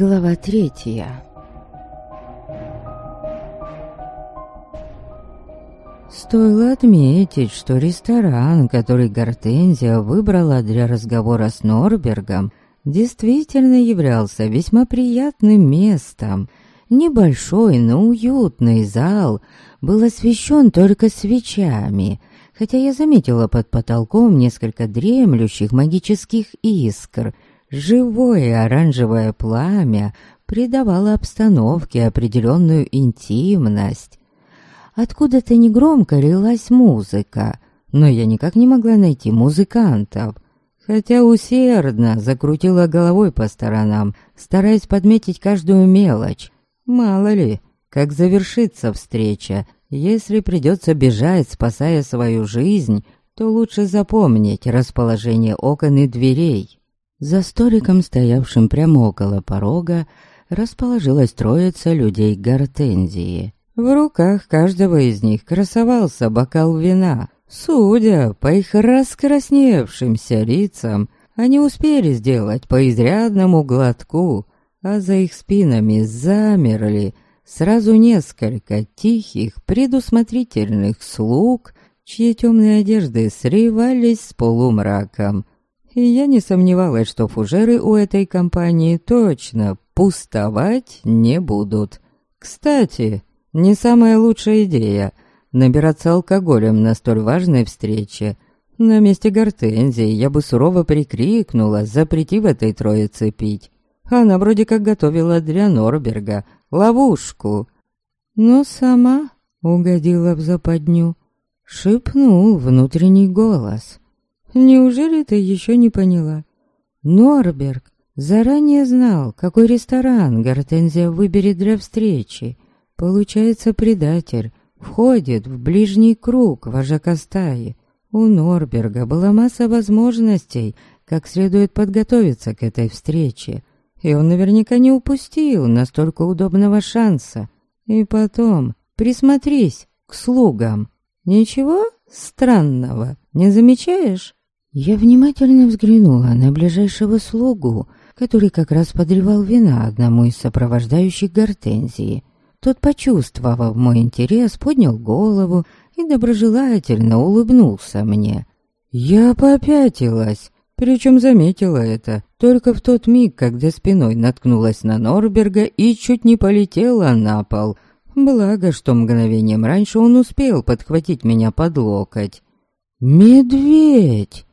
Глава третья Стоило отметить, что ресторан, который Гортензия выбрала для разговора с Норбергом, действительно являлся весьма приятным местом. Небольшой, но уютный зал был освещен только свечами, хотя я заметила под потолком несколько дремлющих магических искр. Живое оранжевое пламя придавало обстановке определенную интимность. Откуда-то негромко лилась музыка, но я никак не могла найти музыкантов, хотя усердно закрутила головой по сторонам, стараясь подметить каждую мелочь. Мало ли, как завершится встреча, если придется бежать, спасая свою жизнь, то лучше запомнить расположение окон и дверей. За столиком, стоявшим прямо около порога, расположилась троица людей гортензии. В руках каждого из них красовался бокал вина. Судя по их раскрасневшимся лицам, они успели сделать по изрядному глотку, а за их спинами замерли сразу несколько тихих, предусмотрительных слуг, чьи темные одежды срывались с полумраком. И я не сомневалась, что фужеры у этой компании точно пустовать не будут. Кстати, не самая лучшая идея набираться алкоголем на столь важной встрече. На месте гортензии я бы сурово прикрикнула, запретив этой троице пить. Она вроде как готовила для Норберга ловушку. Но сама угодила в западню. Шепнул внутренний голос. «Неужели ты еще не поняла?» Норберг заранее знал, какой ресторан Гортензия выберет для встречи. Получается, предатель входит в ближний круг вожака стаи. У Норберга была масса возможностей, как следует подготовиться к этой встрече. И он наверняка не упустил настолько удобного шанса. И потом, присмотрись к слугам. Ничего странного не замечаешь? Я внимательно взглянула на ближайшего слугу, который как раз подливал вина одному из сопровождающих гортензии. Тот, почувствовав мой интерес, поднял голову и доброжелательно улыбнулся мне. Я попятилась, причем заметила это только в тот миг, когда спиной наткнулась на Норберга и чуть не полетела на пол. Благо, что мгновением раньше он успел подхватить меня под локоть. «Медведь!»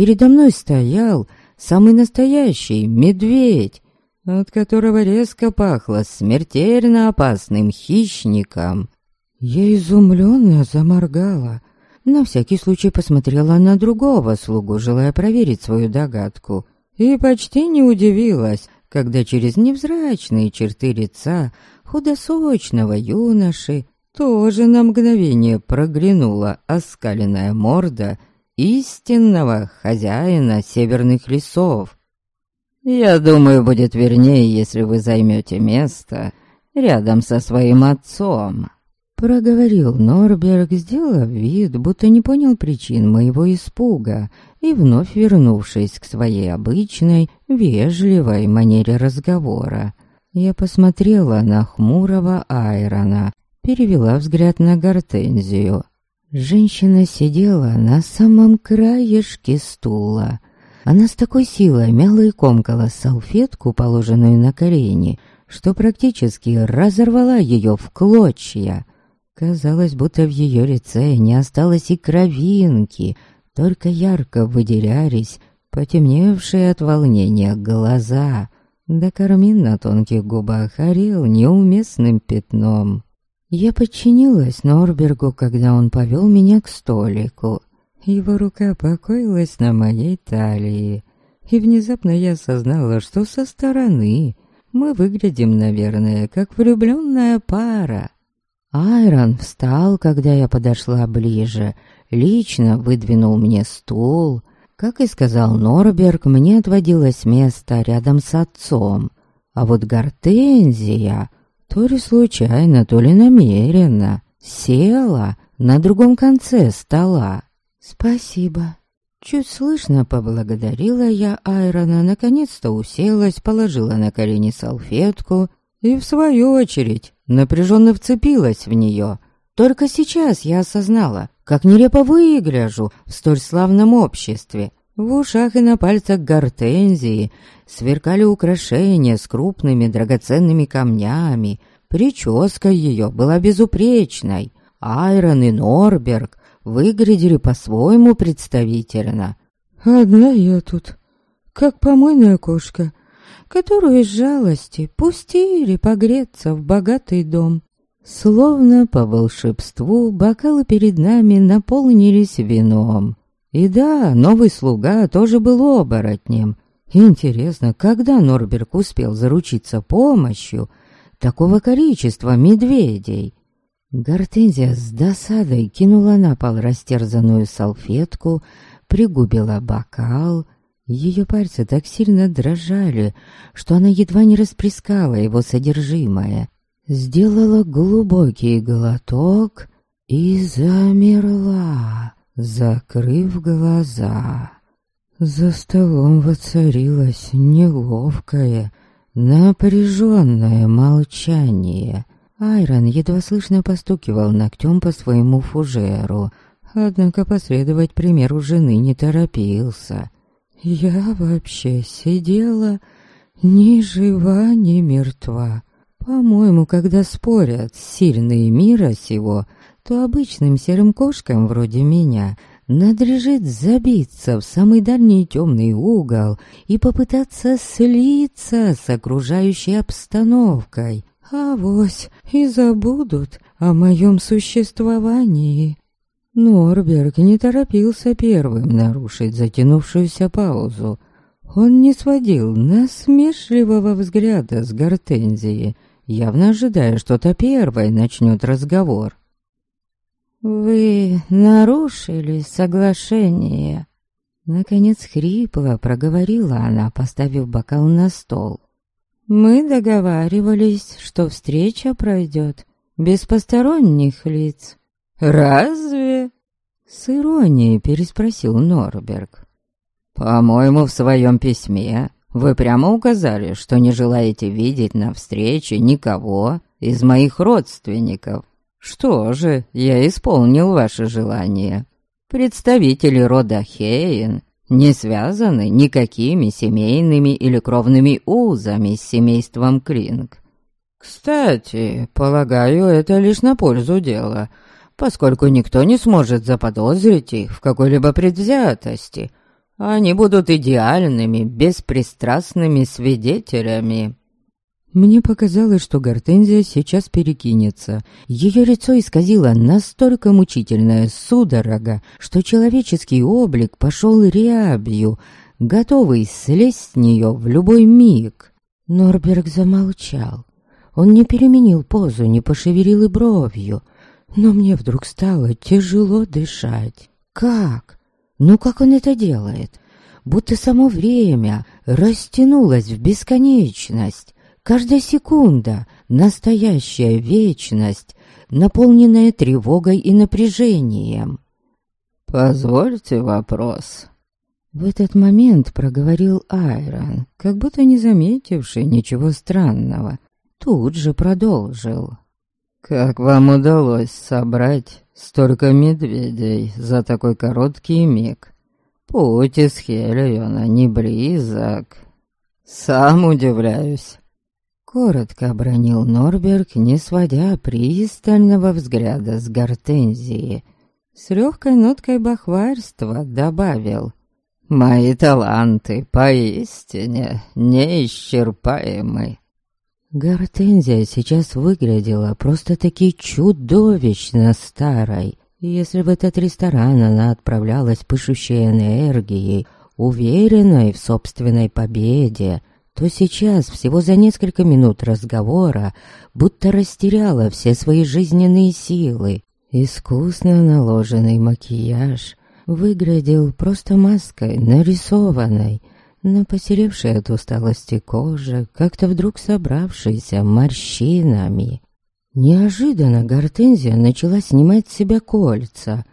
Передо мной стоял самый настоящий медведь, от которого резко пахло смертельно опасным хищником. Я изумленно заморгала. На всякий случай посмотрела на другого слугу, желая проверить свою догадку. И почти не удивилась, когда через невзрачные черты лица худосочного юноши тоже на мгновение проглянула оскаленная морда истинного хозяина северных лесов. «Я думаю, будет вернее, если вы займете место рядом со своим отцом», — проговорил Норберг, сделав вид, будто не понял причин моего испуга, и вновь вернувшись к своей обычной, вежливой манере разговора. Я посмотрела на хмурого Айрона, перевела взгляд на Гортензию. Женщина сидела на самом краешке стула, она с такой силой мяла и комкала салфетку, положенную на колени, что практически разорвала ее в клочья. Казалось, будто в ее лице не осталось и кровинки, только ярко выделялись потемневшие от волнения глаза, да кармин на тонких губах орел неуместным пятном. Я подчинилась Норбергу, когда он повел меня к столику. Его рука покоилась на моей талии, и внезапно я осознала, что со стороны мы выглядим, наверное, как влюбленная пара. Айрон встал, когда я подошла ближе, лично выдвинул мне стул. Как и сказал Норберг, мне отводилось место рядом с отцом. А вот Гортензия, то ли случайно, то ли намеренно, села на другом конце стола. «Спасибо», Чуть слышно поблагодарила я Айрона, наконец-то уселась, положила на колени салфетку и, в свою очередь, напряженно вцепилась в нее. Только сейчас я осознала, как нелепо выгляжу в столь славном обществе. В ушах и на пальцах гортензии сверкали украшения с крупными драгоценными камнями. Прическа ее была безупречной. Айрон и Норберг выглядели по-своему представительно. «Одна я тут, как помойная кошка, которую из жалости пустили погреться в богатый дом». Словно по волшебству бокалы перед нами наполнились вином. И да, новый слуга тоже был оборотнем. Интересно, когда Норберг успел заручиться помощью такого количества медведей? Гортензия с досадой кинула на пол растерзанную салфетку, пригубила бокал. Ее пальцы так сильно дрожали, что она едва не расплескала его содержимое. Сделала глубокий глоток и замерла, закрыв глаза. За столом воцарилось неловкое, напряженное молчание. Айрон едва слышно постукивал ногтем по своему фужеру, однако последовать примеру жены не торопился. Я вообще сидела ни жива, ни мертва. По-моему, когда спорят сильные мира сего, то обычным серым кошкам вроде меня надлежит забиться в самый дальний темный угол и попытаться слиться с окружающей обстановкой, Авось и забудут о моем существовании. Норберг не торопился первым нарушить затянувшуюся паузу. Он не сводил насмешливого взгляда с гортензии, явно ожидая, что-то первой начнет разговор. «Вы нарушили соглашение», — наконец хрипло проговорила она, поставив бокал на стол. Мы договаривались, что встреча пройдет без посторонних лиц. Разве? С иронией переспросил Норберг. По-моему, в своем письме вы прямо указали, что не желаете видеть на встрече никого из моих родственников. Что же, я исполнил ваше желание. Представители рода Хейн не связаны никакими семейными или кровными узами с семейством Клинк. Кстати, полагаю, это лишь на пользу дела, поскольку никто не сможет заподозрить их в какой-либо предвзятости. Они будут идеальными, беспристрастными свидетелями. Мне показалось, что Гортензия сейчас перекинется. Ее лицо исказило настолько мучительная судорога, что человеческий облик пошел рябью, готовый слезть с нее в любой миг. Норберг замолчал. Он не переменил позу, не пошевелил и бровью. Но мне вдруг стало тяжело дышать. Как? Ну как он это делает? Будто само время растянулось в бесконечность. Каждая секунда — настоящая вечность, наполненная тревогой и напряжением. «Позвольте вопрос». В этот момент проговорил Айрон, как будто не заметивший ничего странного. Тут же продолжил. «Как вам удалось собрать столько медведей за такой короткий миг? Путь из Хелиона не близок. Сам удивляюсь, Коротко обронил Норберг, не сводя пристального взгляда с гортензии. С легкой ноткой бахварства добавил. «Мои таланты поистине неисчерпаемы». Гортензия сейчас выглядела просто-таки чудовищно старой. Если в этот ресторан она отправлялась пышущей энергией, уверенной в собственной победе, то сейчас, всего за несколько минут разговора, будто растеряла все свои жизненные силы. Искусно наложенный макияж выглядел просто маской, нарисованной, на посеревшей от усталости коже, как-то вдруг собравшейся морщинами. Неожиданно Гортензия начала снимать с себя кольца.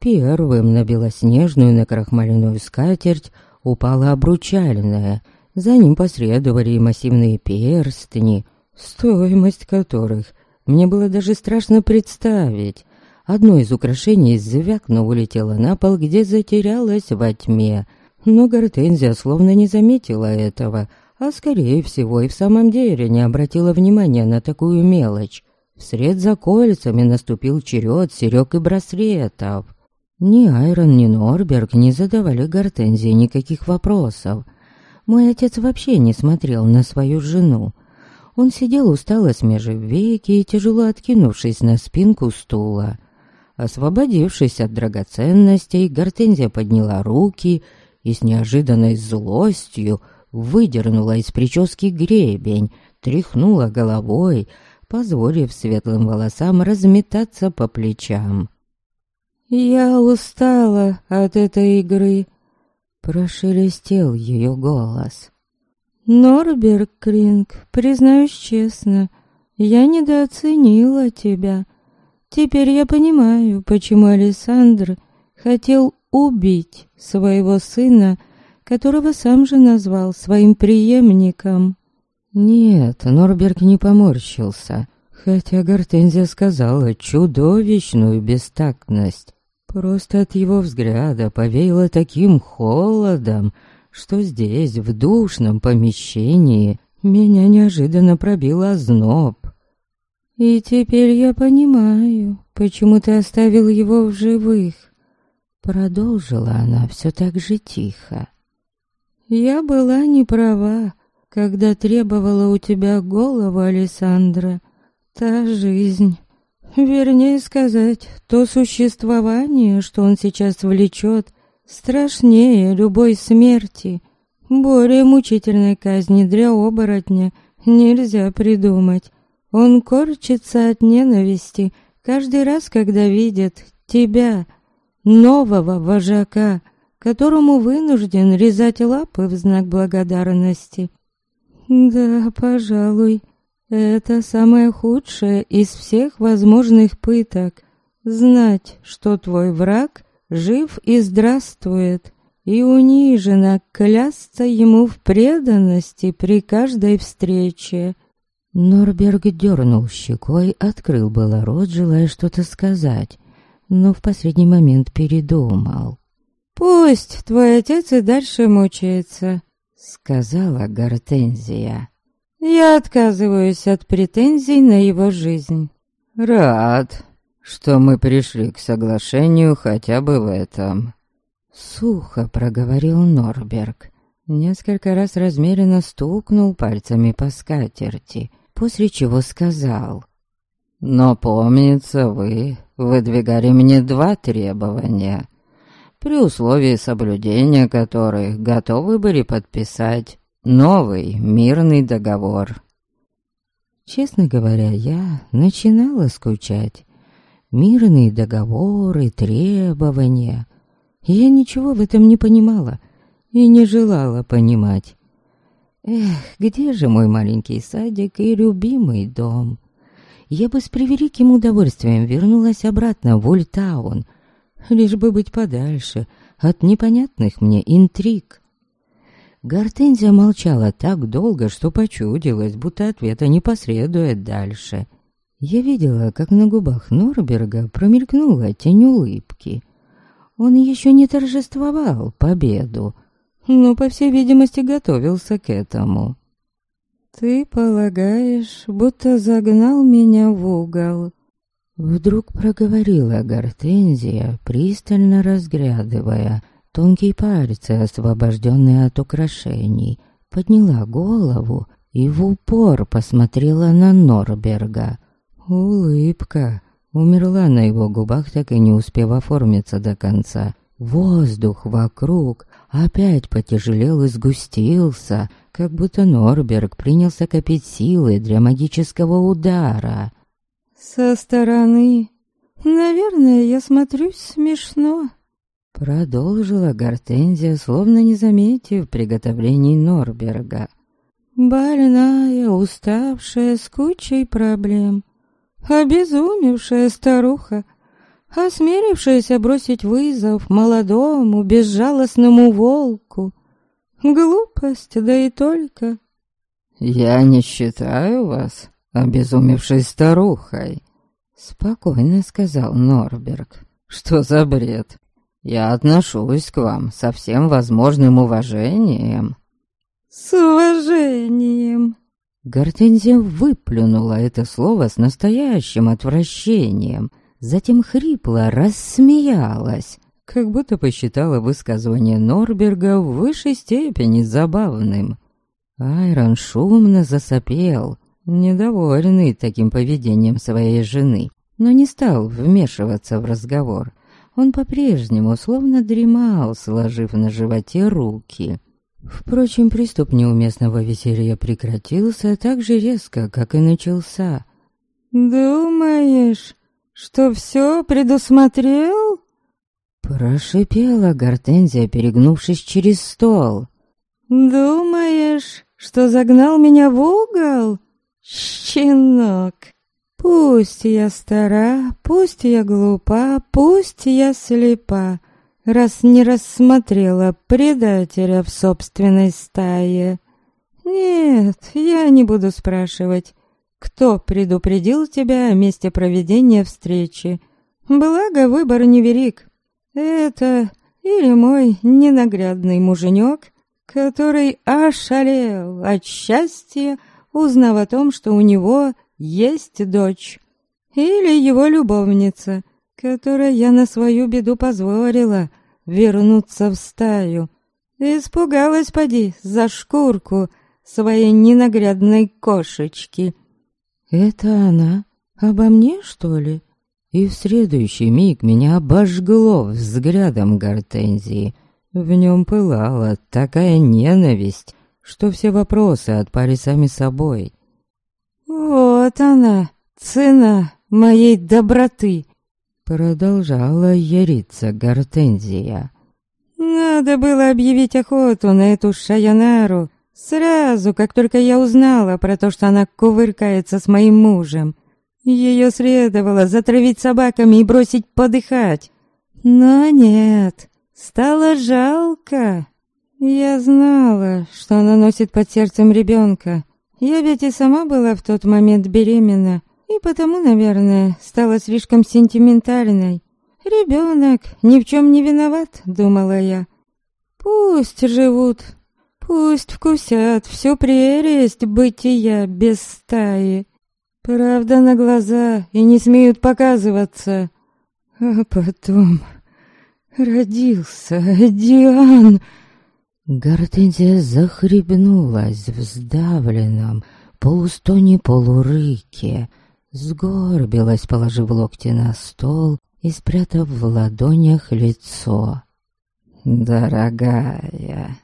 Первым на белоснежную накрахмаленную скатерть упала обручальная, за ним последовали массивные перстни, стоимость которых мне было даже страшно представить. Одно из украшений звякно улетело на пол, где затерялось во тьме, но Гортензия словно не заметила этого, а скорее всего и в самом деле не обратила внимания на такую мелочь. Вслед за кольцами наступил черед серег и браслетов. Ни Айрон, ни Норберг не задавали Гортензии никаких вопросов. Мой отец вообще не смотрел на свою жену. Он сидел устало смежив веки и тяжело откинувшись на спинку стула. Освободившись от драгоценностей, Гортензия подняла руки и с неожиданной злостью выдернула из прически гребень, тряхнула головой, позволив светлым волосам разметаться по плечам. «Я устала от этой игры», — прошелестел ее голос. «Норберг Кринг, признаюсь честно, я недооценила тебя. Теперь я понимаю, почему Александр хотел убить своего сына, которого сам же назвал своим преемником». Нет, Норберг не поморщился, хотя Гортензия сказала чудовищную бестактность. Просто от его взгляда повеяло таким холодом, что здесь, в душном помещении, меня неожиданно пробил озноб. «И теперь я понимаю, почему ты оставил его в живых», — продолжила она все так же тихо. «Я была не права, когда требовала у тебя голову Александра. Та жизнь, вернее сказать, то существование, что он сейчас влечет, Страшнее любой смерти, более мучительной казни для оборотня нельзя придумать. Он корчится от ненависти каждый раз, когда видит тебя, нового вожака, которому вынужден резать лапы в знак благодарности. Да, пожалуй, это самое худшее из всех возможных пыток — знать, что твой враг жив и здравствует, и униженно клясться ему в преданности при каждой встрече. Норберг дернул щекой, открыл было рот, желая что-то сказать, но в последний момент передумал. «Пусть твой отец и дальше мучается», — сказала Гортензия. «Я отказываюсь от претензий на его жизнь». «Рад», что мы пришли к соглашению хотя бы в этом». Сухо проговорил Норберг. Несколько раз размеренно стукнул пальцами по скатерти, после чего сказал. «Но помнится, вы выдвигали мне два требования, при условии соблюдения которых готовы были подписать новый мирный договор». Честно говоря, я начинала скучать мирные договоры, требования. Я ничего в этом не понимала и не желала понимать. Эх, где же мой маленький садик и любимый дом? Я бы с превеликим удовольствием вернулась обратно в Ультаун, лишь бы быть подальше от непонятных мне интриг. Гортензия молчала так долго, что почудилось, будто ответа не последует дальше — я видела, как на губах Норберга промелькнула тень улыбки. Он еще не торжествовал победу, но, по всей видимости, готовился к этому. «Ты полагаешь, будто загнал меня в угол?» Вдруг проговорила Гортензия, пристально разглядывая тонкие пальцы, освобожденные от украшений, подняла голову и в упор посмотрела на Норберга. Улыбка умерла на его губах, так и не успев оформиться до конца. Воздух вокруг опять потяжелел и сгустился, как будто Норберг принялся копить силы для магического удара. «Со стороны, наверное, я смотрюсь смешно», — продолжила Гортензия, словно не заметив приготовлений Норберга. «Больная, уставшая, с кучей проблем» обезумевшая старуха. осмелившаяся бросить вызов молодому, безжалостному волку. Глупость, да и только. «Я не считаю вас обезумевшей старухой», — спокойно сказал Норберг. «Что за бред? Я отношусь к вам со всем возможным уважением». «С уважением!» Гортензия выплюнула это слово с настоящим отвращением, затем хрипло рассмеялась, как будто посчитала высказывание Норберга в высшей степени забавным. Айрон шумно засопел, недовольный таким поведением своей жены, но не стал вмешиваться в разговор. Он по-прежнему словно дремал, сложив на животе руки. Впрочем, приступ неуместного веселья прекратился так же резко, как и начался. «Думаешь, что все предусмотрел?» Прошипела Гортензия, перегнувшись через стол. «Думаешь, что загнал меня в угол? Щенок! Пусть я стара, пусть я глупа, пусть я слепа, раз не рассмотрела предателя в собственной стае. Нет, я не буду спрашивать, кто предупредил тебя о месте проведения встречи. Благо, выбор невелик. Это или мой ненаглядный муженек, который ошалел от счастья, узнав о том, что у него есть дочь, или его любовница, которой я на свою беду позволила вернуться в стаю. Испугалась, поди, за шкурку своей ненаглядной кошечки. «Это она? Обо мне, что ли?» И в следующий миг меня обожгло взглядом гортензии. В нем пылала такая ненависть, что все вопросы отпали сами собой. «Вот она, цена моей доброты!» Продолжала яриться гортензия. «Надо было объявить охоту на эту шаянару сразу, как только я узнала про то, что она кувыркается с моим мужем. Ее следовало затравить собаками и бросить подыхать. Но нет, стало жалко. Я знала, что она носит под сердцем ребенка. Я ведь и сама была в тот момент беременна, и потому, наверное, стала слишком сентиментальной. Ребенок ни в чем не виноват, думала я. Пусть живут, пусть вкусят всю прелесть бытия без стаи. Правда на глаза и не смеют показываться. А потом родился Диан. Гортензия захребнулась в сдавленном, полустоне-полурыке, сгорбилась, положив локти на стол и спрятав в ладонях лицо. «Дорогая!»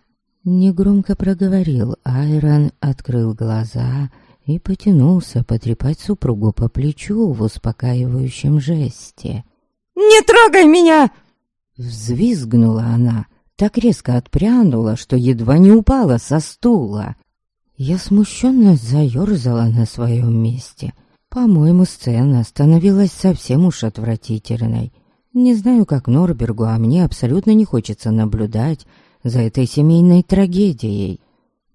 Негромко проговорил Айрон, открыл глаза и потянулся потрепать супругу по плечу в успокаивающем жесте. «Не трогай меня!» Взвизгнула она, так резко отпрянула, что едва не упала со стула. Я смущенно заерзала на своем месте. По-моему, сцена становилась совсем уж отвратительной. Не знаю, как Норбергу, а мне абсолютно не хочется наблюдать за этой семейной трагедией.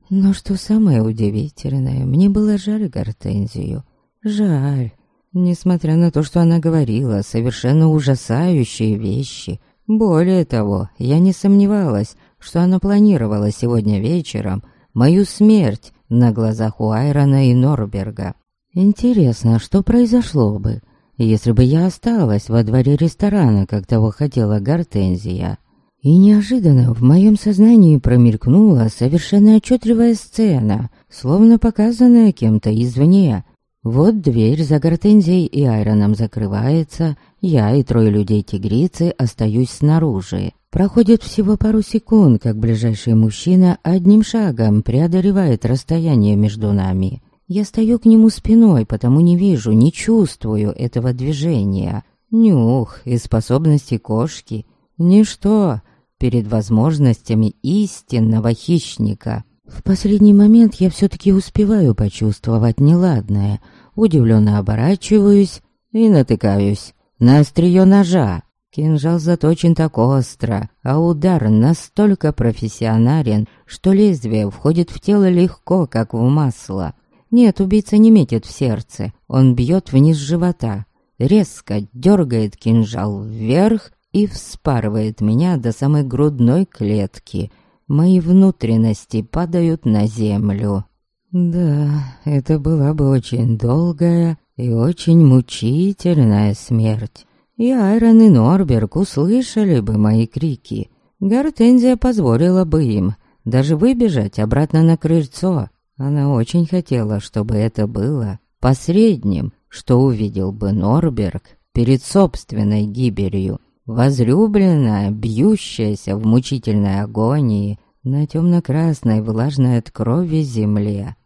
Но что самое удивительное, мне было жаль Гортензию. Жаль. Несмотря на то, что она говорила совершенно ужасающие вещи. Более того, я не сомневалась, что она планировала сегодня вечером мою смерть на глазах у Айрона и Норберга. Интересно, что произошло бы, если бы я осталась во дворе ресторана, как того хотела Гортензия. И неожиданно в моем сознании промелькнула совершенно отчетливая сцена, словно показанная кем-то извне. Вот дверь за Гортензией и Айроном закрывается, я и трое людей-тигрицы остаюсь снаружи. Проходит всего пару секунд, как ближайший мужчина одним шагом преодолевает расстояние между нами. Я стою к нему спиной, потому не вижу, не чувствую этого движения. Нюх и способности кошки — ничто перед возможностями истинного хищника. В последний момент я все-таки успеваю почувствовать неладное, удивленно оборачиваюсь и натыкаюсь на острие ножа. Кинжал заточен так остро, а удар настолько профессионален, что лезвие входит в тело легко, как в масло. Нет, убийца не метит в сердце, он бьет вниз живота, резко дергает кинжал вверх и вспарывает меня до самой грудной клетки. Мои внутренности падают на землю. Да, это была бы очень долгая и очень мучительная смерть. И Айрон и Норберг услышали бы мои крики. Гортензия позволила бы им даже выбежать обратно на крыльцо. Она очень хотела, чтобы это было посредним, что увидел бы Норберг перед собственной гибелью. Возлюбленная, бьющаяся в мучительной агонии на темно-красной влажной от крови земле.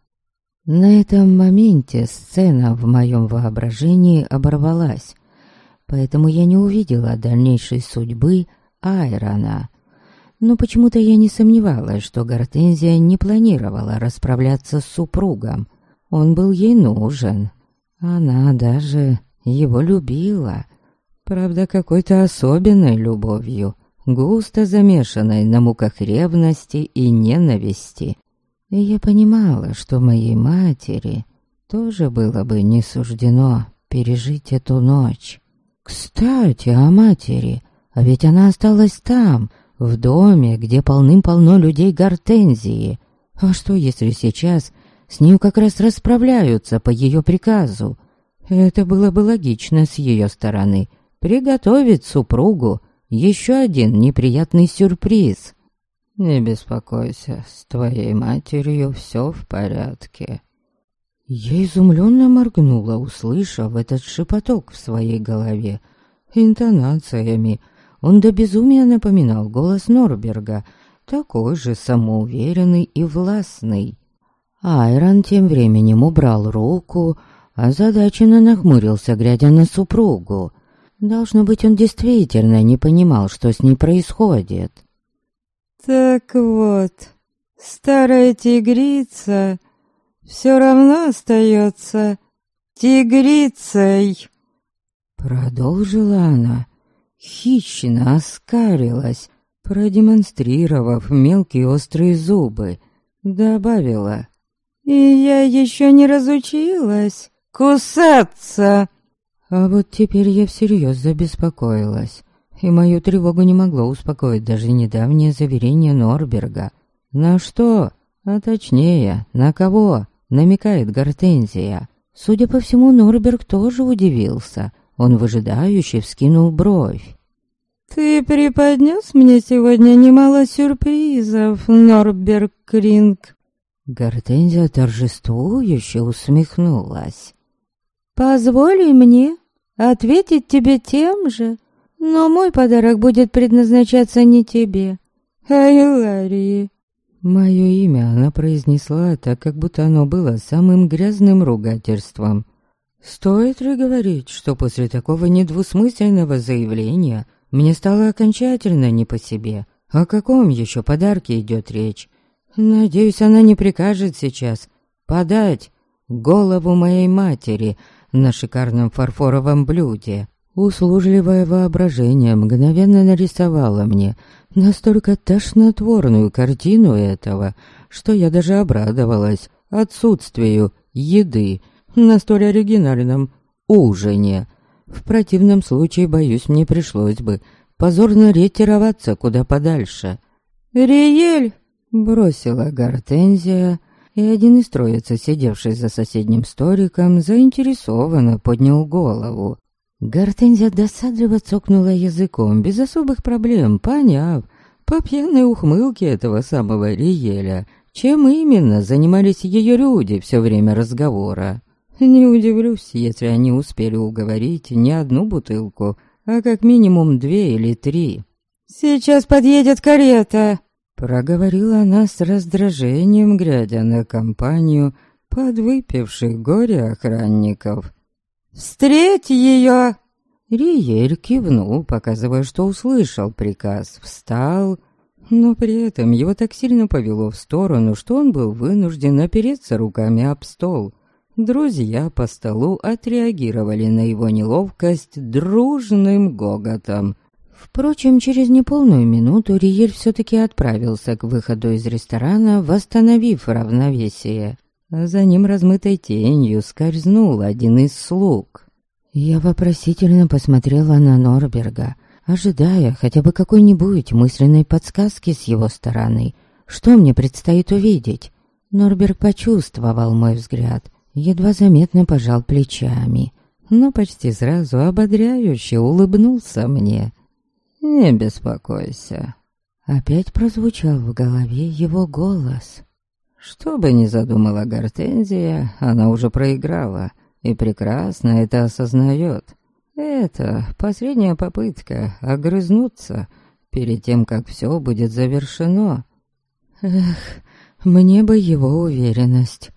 На этом моменте сцена в моем воображении оборвалась, поэтому я не увидела дальнейшей судьбы Айрона. Но почему-то я не сомневалась, что Гортензия не планировала расправляться с супругом. Он был ей нужен. Она даже его любила. Правда, какой-то особенной любовью, густо замешанной на муках ревности и ненависти. И я понимала, что моей матери тоже было бы не суждено пережить эту ночь. Кстати, о матери, а ведь она осталась там, в доме, где полным-полно людей гортензии. А что, если сейчас с ней как раз расправляются по ее приказу? Это было бы логично с ее стороны. Приготовить супругу еще один неприятный сюрприз. «Не беспокойся, с твоей матерью все в порядке». Я изумленно моргнула, услышав этот шепоток в своей голове. Интонациями он до безумия напоминал голос Норберга, такой же самоуверенный и властный. Айрон тем временем убрал руку, озадаченно нахмурился, глядя на супругу. Должно быть, он действительно не понимал, что с ней происходит. Так вот, старая тигрица все равно остается тигрицей. Продолжила она, хищно оскарилась, продемонстрировав мелкие острые зубы. Добавила. «И я еще не разучилась кусаться!» А вот теперь я всерьез забеспокоилась и мою тревогу не могло успокоить даже недавнее заверение Норберга. На что? А точнее, на кого? Намекает Гортензия. Судя по всему, Норберг тоже удивился. Он выжидающе вскинул бровь. «Ты преподнес мне сегодня немало сюрпризов, Норберг Кринг». Гортензия торжествующе усмехнулась. «Позволь мне ответить тебе тем же, но мой подарок будет предназначаться не тебе, а Иларии. Мое имя она произнесла так, как будто оно было самым грязным ругательством. Стоит ли говорить, что после такого недвусмысленного заявления мне стало окончательно не по себе? О каком еще подарке идет речь? Надеюсь, она не прикажет сейчас подать голову моей матери на шикарном фарфоровом блюде. Услужливое воображение мгновенно нарисовало мне настолько тошнотворную картину этого, что я даже обрадовалась отсутствию еды на столь оригинальном ужине. В противном случае, боюсь, мне пришлось бы позорно ретироваться куда подальше. «Риель!» — бросила Гортензия, и один из троицы, сидевший за соседним столиком, заинтересованно поднял голову. Гортензия досадливо цокнула языком, без особых проблем, поняв, по пьяной ухмылке этого самого Риеля, чем именно занимались ее люди все время разговора. Не удивлюсь, если они успели уговорить не одну бутылку, а как минимум две или три. «Сейчас подъедет карета!» Проговорила она с раздражением, глядя на компанию подвыпивших горе-охранников. «Встреть ее!» Риель кивнул, показывая, что услышал приказ, встал, но при этом его так сильно повело в сторону, что он был вынужден опереться руками об стол. Друзья по столу отреагировали на его неловкость дружным гоготом. Впрочем, через неполную минуту Риель все-таки отправился к выходу из ресторана, восстановив равновесие. За ним размытой тенью скользнул один из слуг. Я вопросительно посмотрела на Норберга, ожидая хотя бы какой-нибудь мысленной подсказки с его стороны. Что мне предстоит увидеть? Норберг почувствовал мой взгляд, едва заметно пожал плечами, но почти сразу ободряюще улыбнулся мне. «Не беспокойся». Опять прозвучал в голове его голос. Что бы ни задумала Гортензия, она уже проиграла и прекрасно это осознает. Это последняя попытка огрызнуться перед тем, как все будет завершено. Эх, мне бы его уверенность.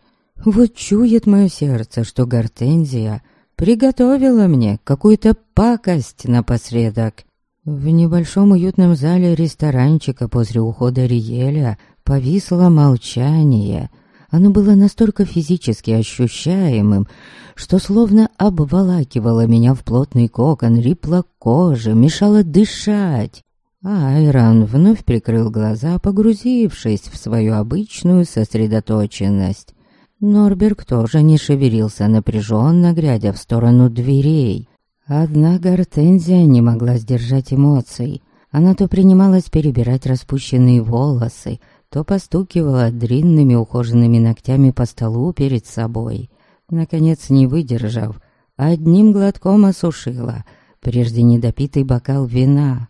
Вот чует мое сердце, что Гортензия приготовила мне какую-то пакость напоследок. В небольшом уютном зале ресторанчика после ухода Риеля повисло молчание. Оно было настолько физически ощущаемым, что словно обволакивало меня в плотный кокон, рипло кожи, мешало дышать. Айрон вновь прикрыл глаза, погрузившись в свою обычную сосредоточенность. Норберг тоже не шевелился напряженно, глядя в сторону дверей. Одна гортензия не могла сдержать эмоций. Она то принималась перебирать распущенные волосы, то постукивала длинными ухоженными ногтями по столу перед собой. Наконец, не выдержав, одним глотком осушила прежде недопитый бокал вина.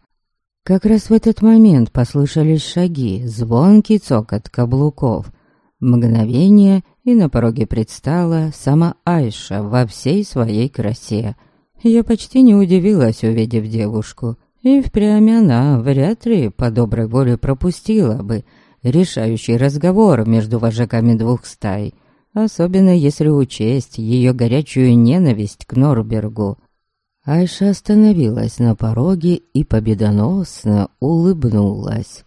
Как раз в этот момент послышались шаги, звонкий цокот каблуков. Мгновение, и на пороге предстала сама Айша во всей своей красе. Я почти не удивилась, увидев девушку. И впрямь она вряд ли по доброй воле пропустила бы решающий разговор между вожаками двух стай, особенно если учесть ее горячую ненависть к Норбергу. Айша остановилась на пороге и победоносно улыбнулась.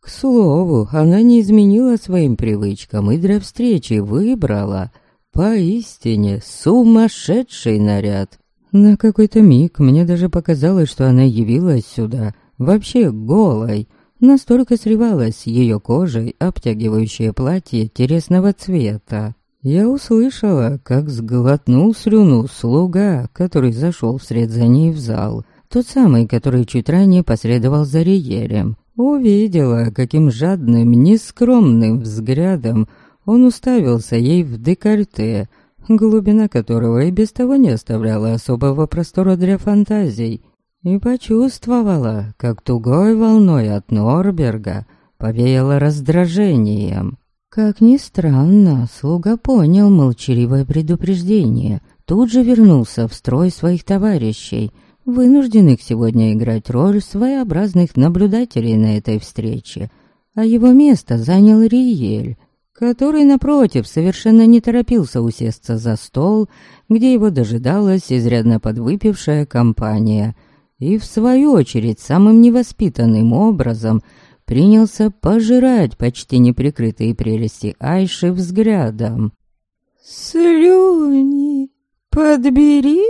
К слову, она не изменила своим привычкам и для встречи выбрала поистине сумасшедший наряд. На какой-то миг мне даже показалось, что она явилась сюда вообще голой. Настолько срывалась с ее кожей обтягивающее платье тересного цвета. Я услышала, как сглотнул слюну слуга, который зашел вслед за ней в зал. Тот самый, который чуть ранее последовал за Риерем. Увидела, каким жадным, нескромным взглядом он уставился ей в декольте, глубина которого и без того не оставляла особого простора для фантазий, и почувствовала, как тугой волной от Норберга повеяло раздражением. Как ни странно, слуга понял молчаливое предупреждение, тут же вернулся в строй своих товарищей — вынужденных сегодня играть роль своеобразных наблюдателей на этой встрече, а его место занял Риель, который, напротив, совершенно не торопился усесться за стол, где его дожидалась изрядно подвыпившая компания, и, в свою очередь, самым невоспитанным образом принялся пожирать почти неприкрытые прелести Айши взглядом. «Слюни подбери!»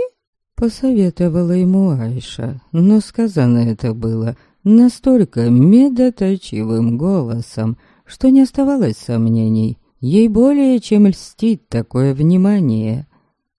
Посоветовала ему Айша, но сказано это было настолько медоточивым голосом, что не оставалось сомнений. Ей более чем льстит такое внимание.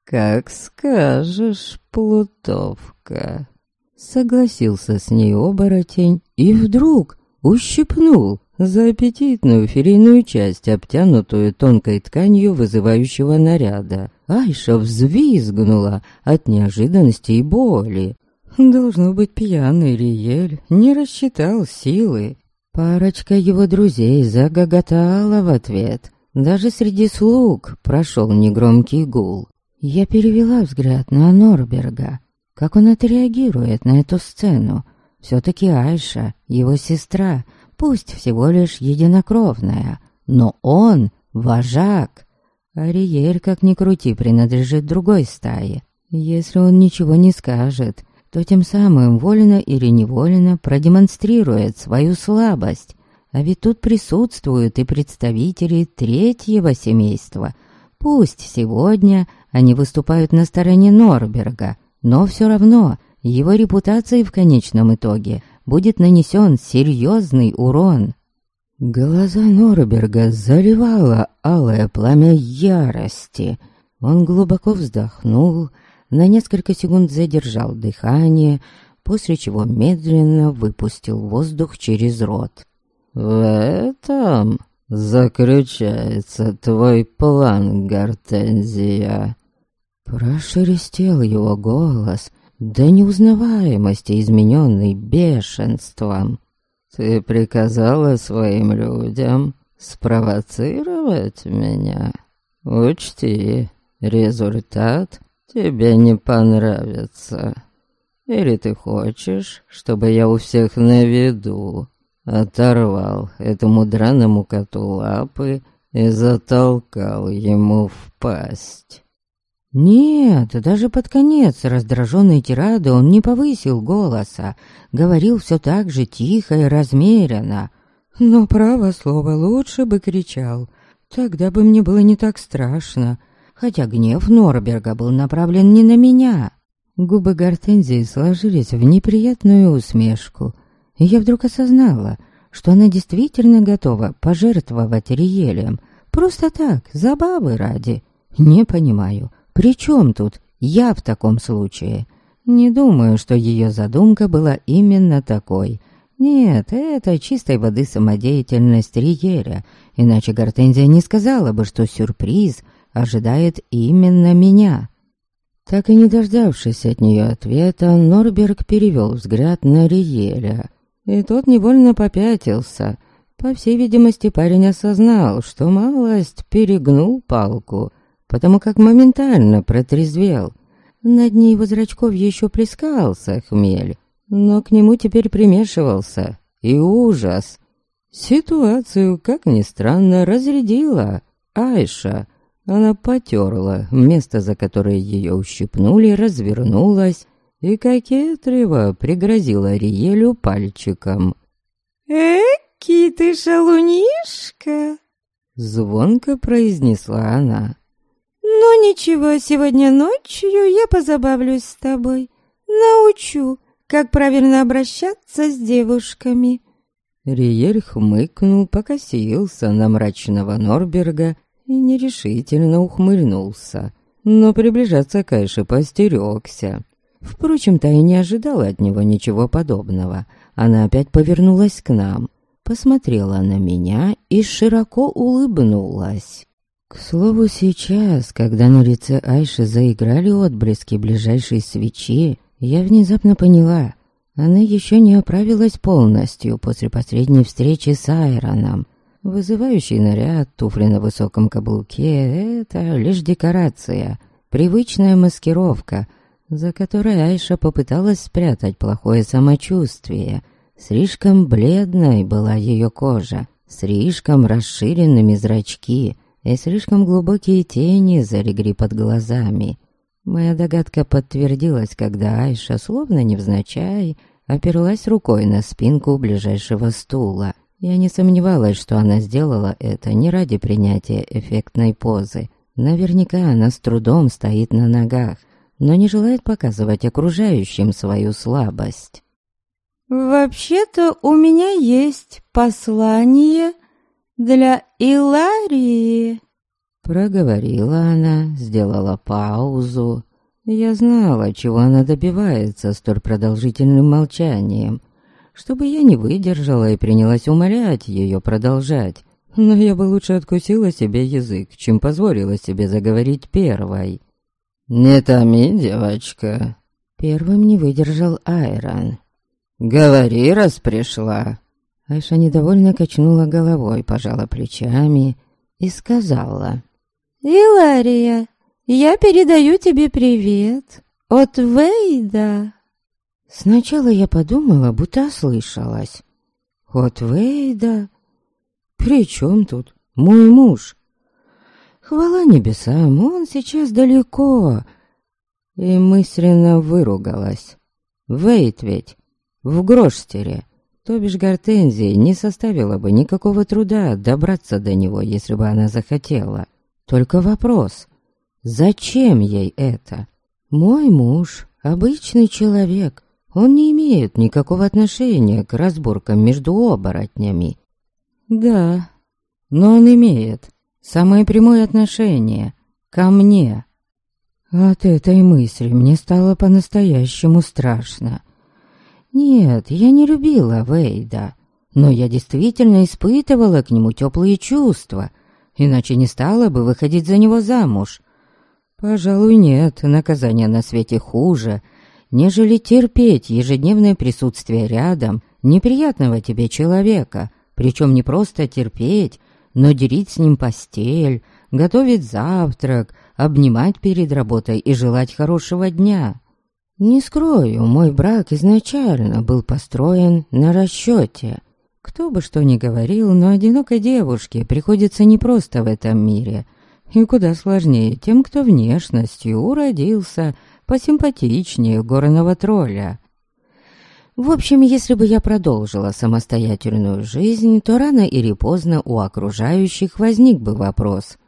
«Как скажешь, Плутовка!» Согласился с ней оборотень и вдруг ущипнул за аппетитную филейную часть, обтянутую тонкой тканью вызывающего наряда. Айша взвизгнула от неожиданности и боли. Должно быть, пьяный Риель не рассчитал силы. Парочка его друзей загоготала в ответ. Даже среди слуг прошел негромкий гул. Я перевела взгляд на Норберга. Как он отреагирует на эту сцену? Все-таки Айша, его сестра, пусть всего лишь единокровная, но он вожак. Ариель, как ни крути, принадлежит другой стае. Если он ничего не скажет, то тем самым вольно или невольно продемонстрирует свою слабость. А ведь тут присутствуют и представители третьего семейства, Пусть сегодня они выступают на стороне Норберга, но все равно его репутации в конечном итоге будет нанесен серьезный урон. Глаза Норберга заливало алое пламя ярости. Он глубоко вздохнул, на несколько секунд задержал дыхание, после чего медленно выпустил воздух через рот. «В этом заключается твой план, Гортензия?» Прошелестел его голос, до неузнаваемости измененный бешенством. «Ты приказала своим людям спровоцировать меня? Учти, результат тебе не понравится. Или ты хочешь, чтобы я у всех на виду оторвал этому драному коту лапы и затолкал ему в пасть?» Нет, даже под конец раздраженной тирады он не повысил голоса, говорил все так же тихо и размеренно. Но, право слово, лучше бы кричал. Тогда бы мне было не так страшно, хотя гнев Норберга был направлен не на меня. Губы Гортензии сложились в неприятную усмешку, и я вдруг осознала, что она действительно готова пожертвовать Риелем, просто так, забавы ради. Не понимаю, при чем тут я в таком случае? Не думаю, что ее задумка была именно такой. Нет, это чистой воды самодеятельность Риеля, иначе Гортензия не сказала бы, что сюрприз ожидает именно меня. Так и не дождавшись от нее ответа, Норберг перевел взгляд на Риеля, и тот невольно попятился. По всей видимости, парень осознал, что малость перегнул палку, потому как моментально протрезвел. На дне его зрачков еще плескался хмель, но к нему теперь примешивался и ужас. Ситуацию, как ни странно, разрядила Айша. Она потерла место, за которое ее ущипнули, развернулась и кокетливо пригрозила Риелю пальчиком. «Эки ты шалунишка!» Звонко произнесла она. «Ну ничего, сегодня ночью я позабавлюсь с тобой. Научу, как правильно обращаться с девушками». Риель хмыкнул, покосился на мрачного Норберга и нерешительно ухмыльнулся. Но приближаться к Айше постерёгся. Впрочем-то, и не ожидала от него ничего подобного. Она опять повернулась к нам, посмотрела на меня и широко улыбнулась. К слову, сейчас, когда на лице Айши заиграли отблески ближайшей свечи, я внезапно поняла, она еще не оправилась полностью после последней встречи с Айроном. Вызывающий наряд, туфли на высоком каблуке — это лишь декорация, привычная маскировка, за которой Айша попыталась спрятать плохое самочувствие. Слишком бледной была ее кожа, слишком расширенными зрачки — и слишком глубокие тени залегли под глазами. Моя догадка подтвердилась, когда Айша, словно невзначай, оперлась рукой на спинку ближайшего стула. Я не сомневалась, что она сделала это не ради принятия эффектной позы. Наверняка она с трудом стоит на ногах, но не желает показывать окружающим свою слабость. «Вообще-то у меня есть послание для Иларии!» Проговорила она, сделала паузу. Я знала, чего она добивается столь продолжительным молчанием, чтобы я не выдержала и принялась умолять ее продолжать. Но я бы лучше откусила себе язык, чем позволила себе заговорить первой. «Не томи, девочка!» Первым не выдержал Айрон. «Говори, раз пришла!» Айша недовольно качнула головой, пожала плечами и сказала. «Илария, я передаю тебе привет от Вейда». Сначала я подумала, будто ослышалась. «От Вейда? При чем тут мой муж?» Хвала небесам, он сейчас далеко. И мысленно выругалась. Вейт ведь в Гроштере. То бишь Гортензии не составило бы никакого труда добраться до него, если бы она захотела. Только вопрос, зачем ей это? Мой муж — обычный человек, он не имеет никакого отношения к разборкам между оборотнями. Да, но он имеет самое прямое отношение ко мне. От этой мысли мне стало по-настоящему страшно. Нет, я не любила Вейда, но я действительно испытывала к нему теплые чувства, иначе не стала бы выходить за него замуж. Пожалуй, нет наказания на свете хуже — нежели терпеть ежедневное присутствие рядом неприятного тебе человека, причем не просто терпеть, но делить с ним постель, готовить завтрак, обнимать перед работой и желать хорошего дня. Не скрою, мой брак изначально был построен на расчете. Кто бы что ни говорил, но одинокой девушке приходится не просто в этом мире, и куда сложнее тем, кто внешностью уродился посимпатичнее горного тролля. В общем, если бы я продолжила самостоятельную жизнь, то рано или поздно у окружающих возник бы вопрос.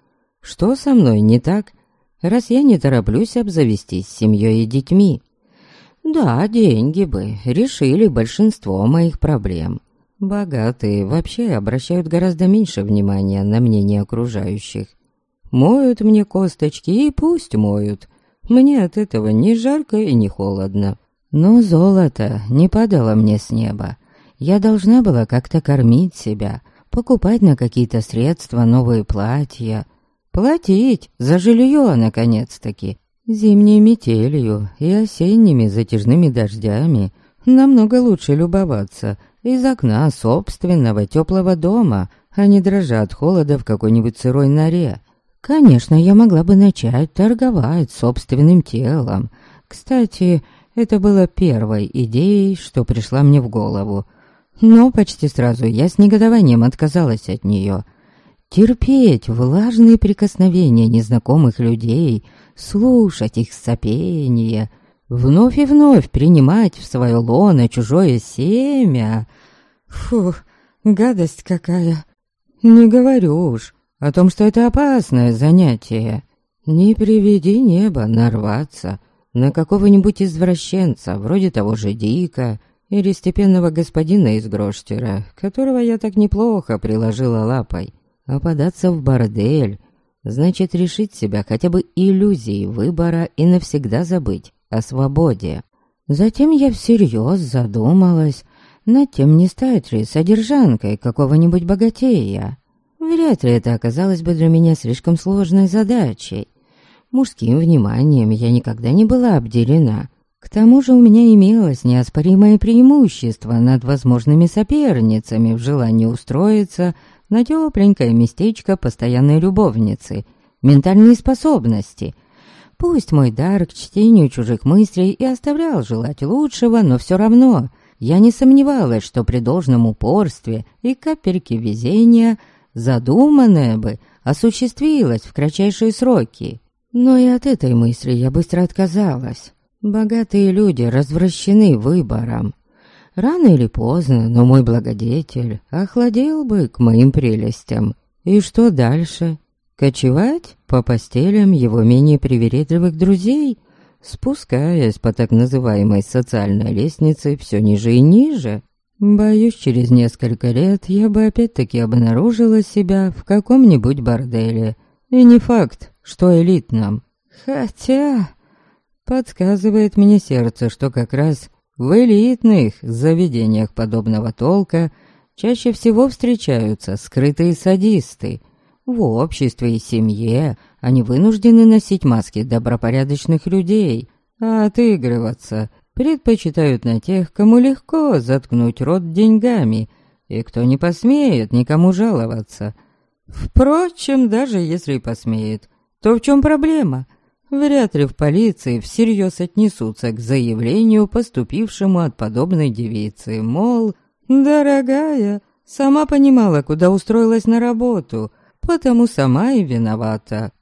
Что со мной не так, раз я не тороплюсь обзавестись семьей и детьми? Да, деньги бы решили большинство моих проблем. Богатые вообще обращают гораздо меньше внимания на мнение окружающих. Моют мне косточки и пусть моют. Мне от этого ни жарко и не холодно. Но золото не падало мне с неба. Я должна была как-то кормить себя, покупать на какие-то средства новые платья, платить за жилье, наконец-таки. Зимней метелью и осенними затяжными дождями намного лучше любоваться из окна собственного теплого дома, а не дрожа от холода в какой-нибудь сырой норе. Конечно, я могла бы начать торговать собственным телом. Кстати, это было первой идеей, что пришла мне в голову. Но почти сразу я с негодованием отказалась от нее. Терпеть влажные прикосновения незнакомых людей, слушать их сопение, вновь и вновь принимать в свое лоно чужое семя. Фу, гадость какая. Не говорю уж о том, что это опасное занятие. Не приведи небо нарваться на какого-нибудь извращенца, вроде того же Дика или степенного господина из Гроштера, которого я так неплохо приложила лапой. А податься в бордель значит решить себя хотя бы иллюзией выбора и навсегда забыть о свободе. Затем я всерьез задумалась над тем, не стать ли содержанкой какого-нибудь богатея. Вряд ли это оказалось бы для меня слишком сложной задачей. Мужским вниманием я никогда не была обделена. К тому же у меня имелось неоспоримое преимущество над возможными соперницами в желании устроиться на тепленькое местечко постоянной любовницы, ментальные способности. Пусть мой дар к чтению чужих мыслей и оставлял желать лучшего, но все равно я не сомневалась, что при должном упорстве и капельке везения – задуманное бы осуществилось в кратчайшие сроки. Но и от этой мысли я быстро отказалась. Богатые люди развращены выбором. Рано или поздно, но мой благодетель охладел бы к моим прелестям. И что дальше? Кочевать по постелям его менее привередливых друзей, спускаясь по так называемой социальной лестнице все ниже и ниже? Боюсь, через несколько лет я бы опять-таки обнаружила себя в каком-нибудь борделе. И не факт, что элитном. Хотя... Подсказывает мне сердце, что как раз в элитных заведениях подобного толка чаще всего встречаются скрытые садисты. В обществе и семье они вынуждены носить маски добропорядочных людей, а отыгрываться предпочитают на тех, кому легко заткнуть рот деньгами, и кто не посмеет никому жаловаться. Впрочем, даже если и посмеет, то в чем проблема? Вряд ли в полиции всерьез отнесутся к заявлению, поступившему от подобной девицы, мол, «Дорогая, сама понимала, куда устроилась на работу, потому сама и виновата».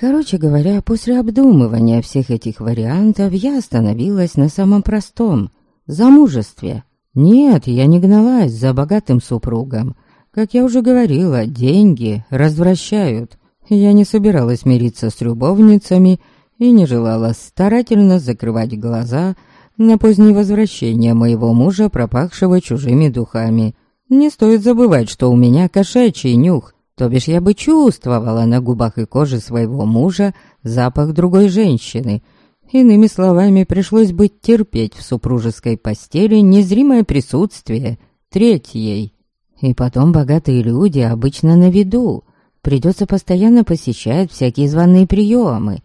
Короче говоря, после обдумывания всех этих вариантов я остановилась на самом простом – замужестве. Нет, я не гналась за богатым супругом. Как я уже говорила, деньги развращают. Я не собиралась мириться с любовницами и не желала старательно закрывать глаза на позднее возвращение моего мужа, пропахшего чужими духами. Не стоит забывать, что у меня кошачий нюх, то бишь я бы чувствовала на губах и коже своего мужа запах другой женщины. Иными словами, пришлось бы терпеть в супружеской постели незримое присутствие третьей. И потом богатые люди обычно на виду. Придется постоянно посещать всякие званые приемы.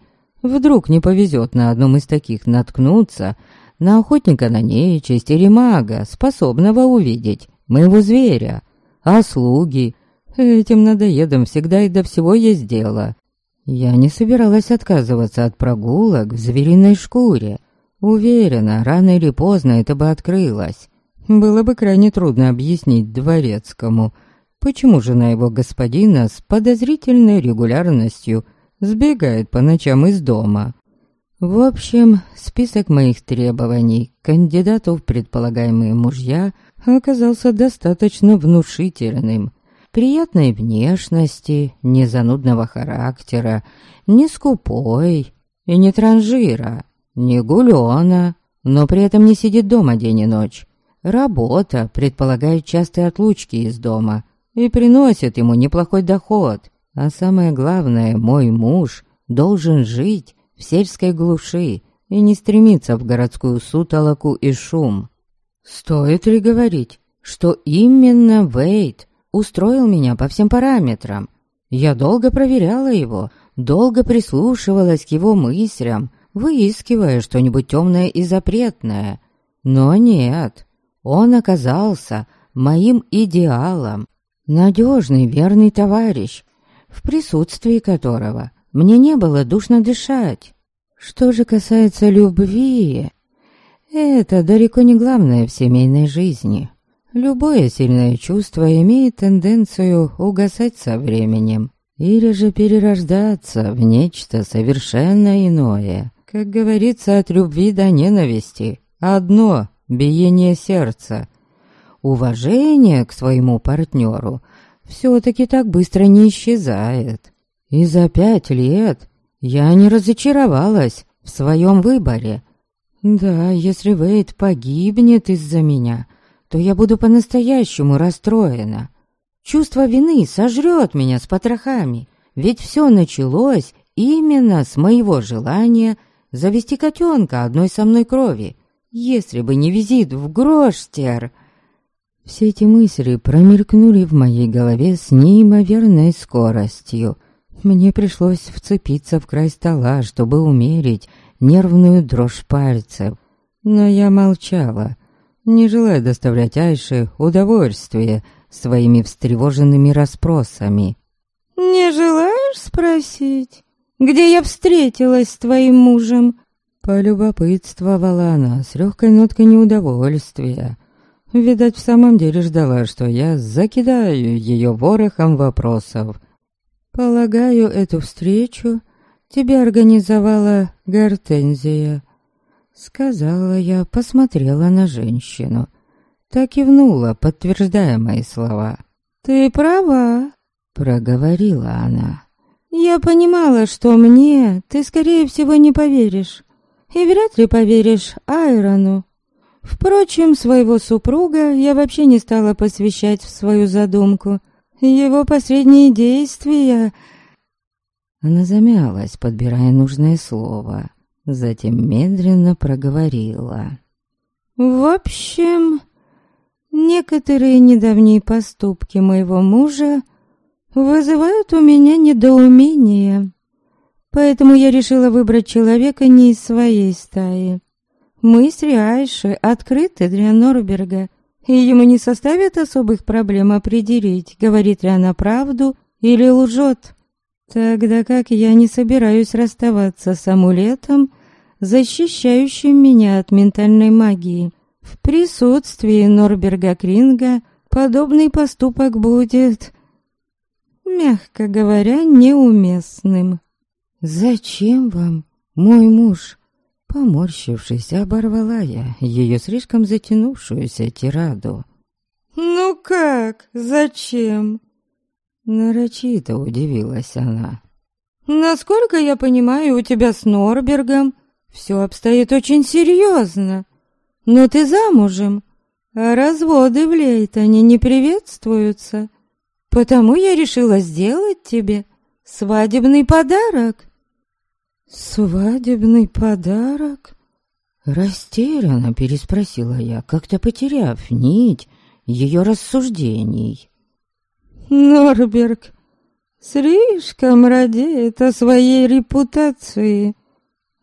Вдруг не повезет на одном из таких наткнуться на охотника на нечисть или мага, способного увидеть моего зверя, а слуги Этим надоедом всегда и до всего есть дело. Я не собиралась отказываться от прогулок в звериной шкуре. Уверена, рано или поздно это бы открылось. Было бы крайне трудно объяснить дворецкому, почему жена его господина с подозрительной регулярностью сбегает по ночам из дома. В общем, список моих требований к кандидату в предполагаемые мужья оказался достаточно внушительным приятной внешности, не занудного характера, не скупой и не транжира, не гулёна, но при этом не сидит дома день и ночь. Работа предполагает частые отлучки из дома и приносит ему неплохой доход. А самое главное, мой муж должен жить в сельской глуши и не стремиться в городскую сутолоку и шум. Стоит ли говорить, что именно Вейт устроил меня по всем параметрам. Я долго проверяла его, долго прислушивалась к его мыслям, выискивая что-нибудь темное и запретное. Но нет, он оказался моим идеалом, надежный верный товарищ, в присутствии которого мне не было душно дышать. Что же касается любви, это далеко не главное в семейной жизни. Любое сильное чувство имеет тенденцию угасать со временем или же перерождаться в нечто совершенно иное. Как говорится, от любви до ненависти одно биение сердца. Уважение к своему партнеру все-таки так быстро не исчезает. И за пять лет я не разочаровалась в своем выборе. Да, если Вейд погибнет из-за меня, то я буду по-настоящему расстроена. Чувство вины сожрет меня с потрохами, ведь все началось именно с моего желания завести котенка одной со мной крови. Если бы не визит в Гроштер... Все эти мысли промелькнули в моей голове с неимоверной скоростью. Мне пришлось вцепиться в край стола, чтобы умерить нервную дрожь пальцев. Но я молчала, не желая доставлять Айше удовольствие своими встревоженными расспросами. «Не желаешь спросить, где я встретилась с твоим мужем?» Полюбопытствовала она с легкой ноткой неудовольствия. Видать, в самом деле ждала, что я закидаю ее ворохом вопросов. «Полагаю, эту встречу тебе организовала Гортензия», Сказала я, посмотрела на женщину. Так кивнула, подтверждая мои слова. «Ты права», — проговорила она. «Я понимала, что мне ты, скорее всего, не поверишь. И вряд ли поверишь Айрону. Впрочем, своего супруга я вообще не стала посвящать в свою задумку. Его последние действия...» Она замялась, подбирая нужное слово. Затем медленно проговорила. «В общем, некоторые недавние поступки моего мужа вызывают у меня недоумение. Поэтому я решила выбрать человека не из своей стаи. Мы с Риайши открыты для Норберга, и ему не составит особых проблем определить, говорит ли она правду или лжет. Тогда как я не собираюсь расставаться с амулетом, защищающим меня от ментальной магии. В присутствии Норберга Кринга подобный поступок будет, мягко говоря, неуместным. «Зачем вам, мой муж?» Поморщившись, оборвала я ее слишком затянувшуюся тираду. «Ну как? Зачем?» Нарочито удивилась она. Насколько я понимаю, у тебя с Норбергом все обстоит очень серьезно. Но ты замужем, а разводы в Лейтоне не приветствуются. Потому я решила сделать тебе свадебный подарок. Свадебный подарок? Растерянно переспросила я, как-то потеряв нить ее рассуждений. Норберг слишком радеет о своей репутации,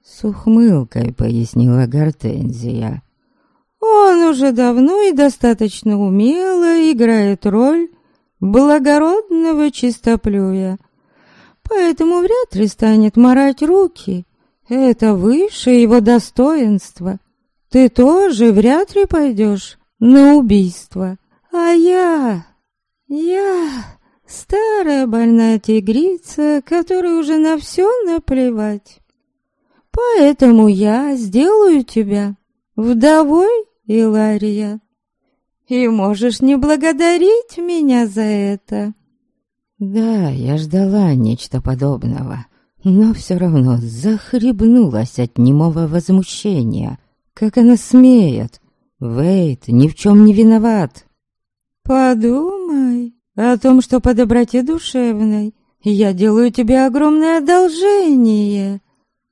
с ухмылкой пояснила Гортензия. Он уже давно и достаточно умело играет роль благородного чистоплюя, поэтому вряд ли станет марать руки. Это выше его достоинства. Ты тоже вряд ли пойдешь на убийство. А я... я... старая больная тигрица, которой уже на все наплевать. Поэтому я сделаю тебя вдовой, Илария. И можешь не благодарить меня за это. Да, я ждала нечто подобного, но все равно захребнулась от немого возмущения. Как она смеет? Вейт ни в чем не виноват. Подумай о том, что по доброте душевной я делаю тебе огромное одолжение.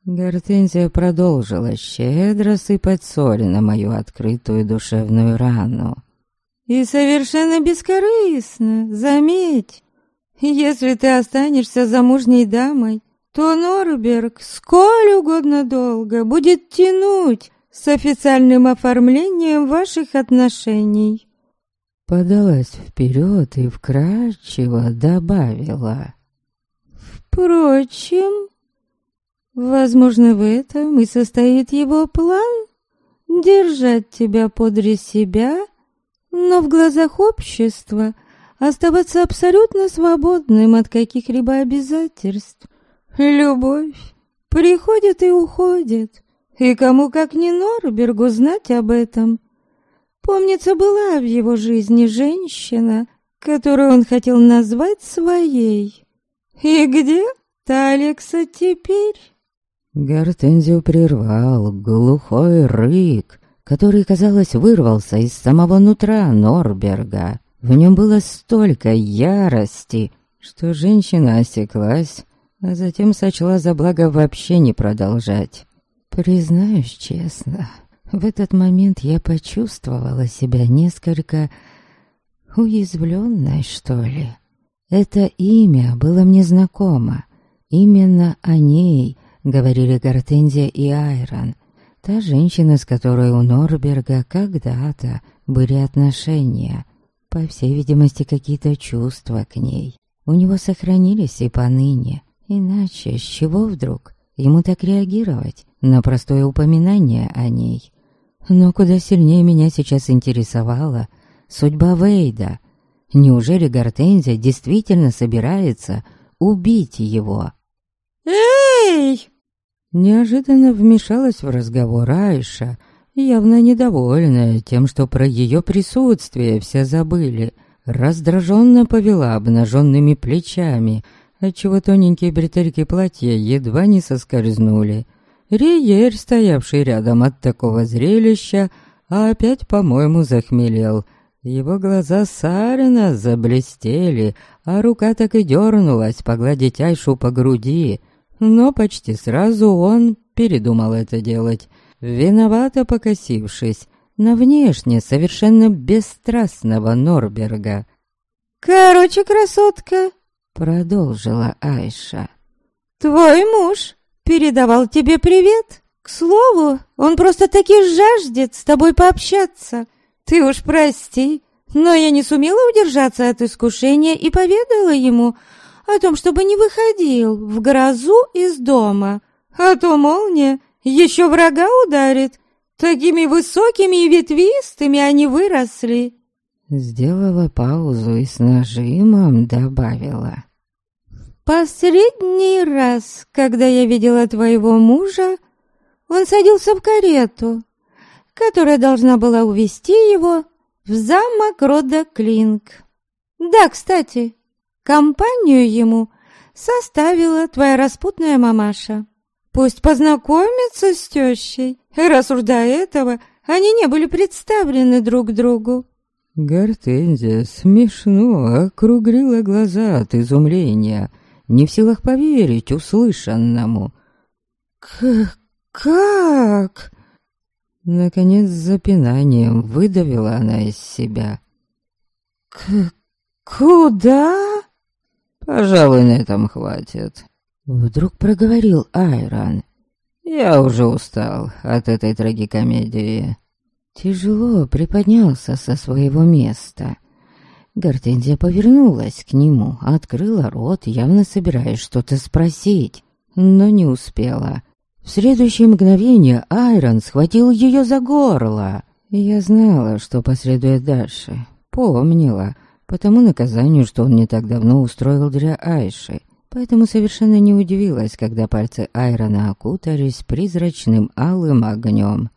Гортензия продолжила щедро сыпать соли на мою открытую душевную рану. «И совершенно бескорыстно, заметь, если ты останешься замужней дамой, то Норберг сколь угодно долго будет тянуть с официальным оформлением ваших отношений». Подалась вперед и вкрадчиво добавила. «Впрочем, Возможно, в этом и состоит его план — держать тебя подле себя, но в глазах общества оставаться абсолютно свободным от каких-либо обязательств. Любовь приходит и уходит, и кому как не Норбергу знать об этом. Помнится, была в его жизни женщина, которую он хотел назвать своей. И где та Алекса теперь? Гортензию прервал глухой рык, который, казалось, вырвался из самого нутра Норберга. В нем было столько ярости, что женщина осеклась, а затем сочла за благо вообще не продолжать. Признаюсь честно, в этот момент я почувствовала себя несколько уязвленной, что ли. Это имя было мне знакомо. Именно о ней говорили Гортензия и Айрон, та женщина, с которой у Норберга когда-то были отношения, по всей видимости, какие-то чувства к ней. У него сохранились и поныне, иначе с чего вдруг ему так реагировать на простое упоминание о ней? Но куда сильнее меня сейчас интересовала судьба Вейда. Неужели Гортензия действительно собирается убить его? «Эй!» Неожиданно вмешалась в разговор Айша, явно недовольная тем, что про ее присутствие все забыли. Раздраженно повела обнаженными плечами, отчего тоненькие бретельки платья едва не соскользнули. Риер, стоявший рядом от такого зрелища, опять, по-моему, захмелел. Его глаза Сарина заблестели, а рука так и дернулась погладить Айшу по груди — но почти сразу он передумал это делать, виновато покосившись на внешне совершенно бесстрастного Норберга. «Короче, красотка», — продолжила Айша, — «твой муж передавал тебе привет. К слову, он просто-таки жаждет с тобой пообщаться. Ты уж прости, но я не сумела удержаться от искушения и поведала ему, о том, чтобы не выходил в грозу из дома, а то молния еще врага ударит. Такими высокими и ветвистыми они выросли. Сделала паузу и с нажимом добавила. Последний раз, когда я видела твоего мужа, он садился в карету, которая должна была увезти его в замок рода Клинк. Да, кстати, Компанию ему составила твоя распутная мамаша. Пусть познакомятся с тещей, раз уж до этого они не были представлены друг другу. Гортензия смешно округлила глаза от изумления, не в силах поверить услышанному. «К... как?» Наконец, запинанием выдавила она из себя. «К... куда?» «Пожалуй, на этом хватит», — вдруг проговорил Айрон. «Я уже устал от этой трагикомедии». Тяжело приподнялся со своего места. Гортензия повернулась к нему, открыла рот, явно собираясь что-то спросить, но не успела. В следующее мгновение Айрон схватил ее за горло. Я знала, что последует дальше. Помнила, потому наказанию, что он не так давно устроил для Айши. Поэтому совершенно не удивилась, когда пальцы Айрона окутались призрачным алым огнем.